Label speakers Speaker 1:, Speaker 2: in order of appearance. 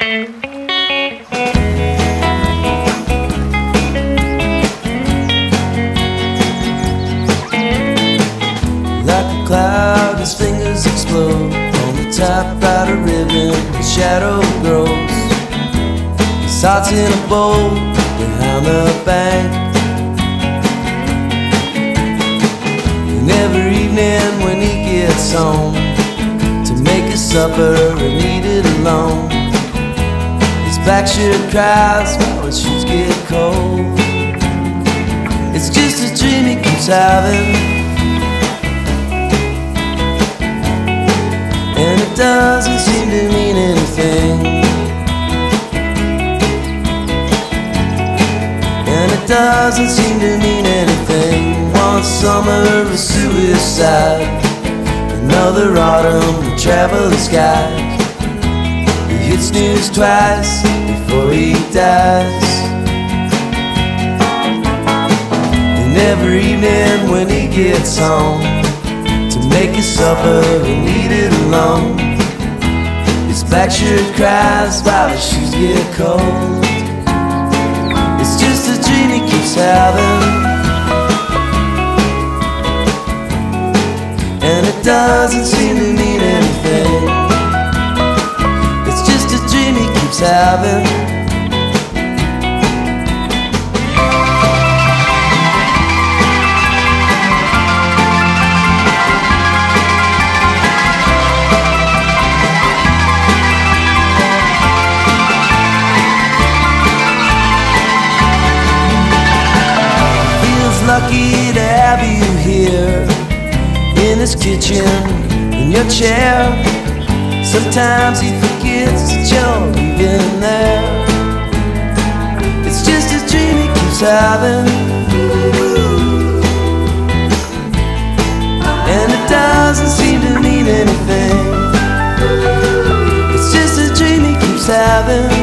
Speaker 1: Like a cloud, his fingers explode on the typewriter ribbon. The shadow grows. His heart's in a bowl behind the bank. And every evening when he gets home to make his supper and eat it alone, his black shirt cries while his shoes get cold. It's just a dream he keeps having. And it doesn't seem to mean anything. And it doesn't seem to mean anything. One summer of suicide, another autumn travel the hits snooze twice before he dies. And every evening when he gets home to make his supper and eat it alone. His black shirt cries while his shoes get cold. It's just a dream he keeps having. And it doesn't seem to Feels lucky to have you here in his kitchen, in your chair. Sometimes he forgets that you're even there. It's just a dream he keeps having. And it doesn't seem to mean anything. It's just a dream he keeps having.